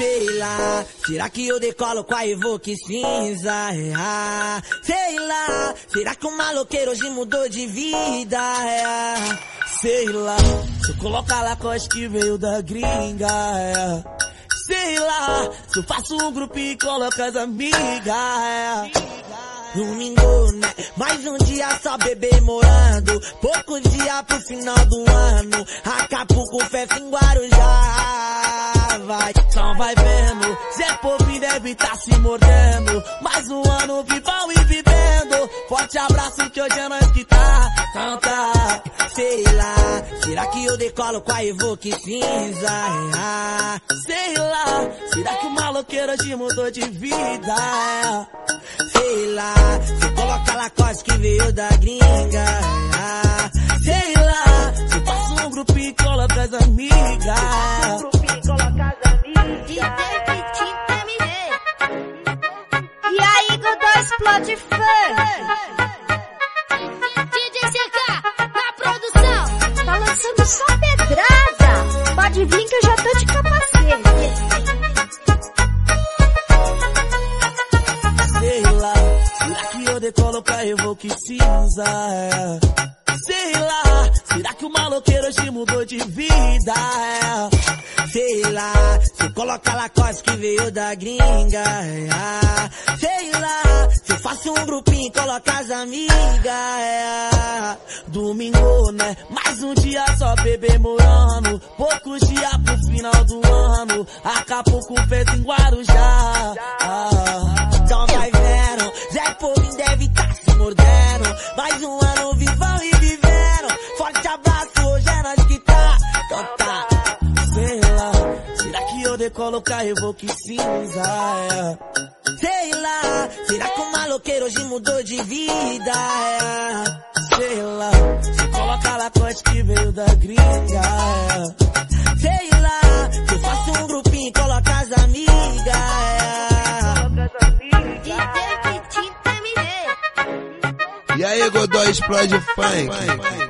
Sei lá, será que eu decolo com a Evoque cinza? É, sei lá, será que o maloqueiro hoje mudou de vida? É, sei lá, se eu colocar Lacoste que veio da gringa? É, sei lá, se eu faço um grupo e coloco as amigas? É, Domingo, né? Mais um dia só bebê morando. Poucos dias pro final do ano. Acapulco, festa em Guarujá. Vai, vendo. Zé Povinho deve tá se mordendo. Mais um ano vivão e vivendo. Forte abraço que hoje é nós que tá. Canta, sei lá. Será que eu decolo com a Evoque cinza? Ah, sei lá. Será que o maloqueiro hoje mudou de vida? Sei lá. Se coloca Lacoste que veio da gringa. Ah, sei lá. Se passa um grupo e coloca as amigas. Explode funk. DJ CK, na produção. Tá lançando só pedrada. Pode vir que eu já tô de capacete. Sei lá. Será que eu decolo pra cinza? Sei lá. Será que o maloqueiro hoje mudou de vida? Sei lá. Se coloca Lacoste que veio da gringa. Faço um grupinho e coloca as amigas. É. Domingo, né? Mais um dia só bebê morando. Poucos dias pro final do ano. Acapulco festa em Guarujá. Ah, então vai vendo. Zé Povinho deve tá se mordendo. Mais um ano vivão e vivendo. Forte abraço, hoje é nós que tá. Então tá. Sei lá. Será que eu decolo com a Evoque cinza? É. maloqueiro hoje mudou de vida? É. Sei lá. Se coloca Lacoste que veio da gringa. É. Sei lá. Se eu faço um grupinho e coloca as amigas. É. E aí, Godó explode funk. DJ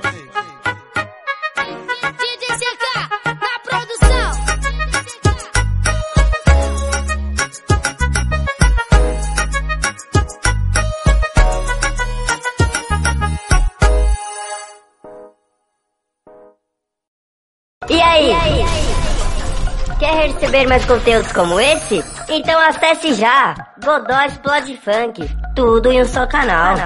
E aí? Quer receber mais conteúdos como esse? Então acesse já Godó Explode Funk. Tudo em um só canal.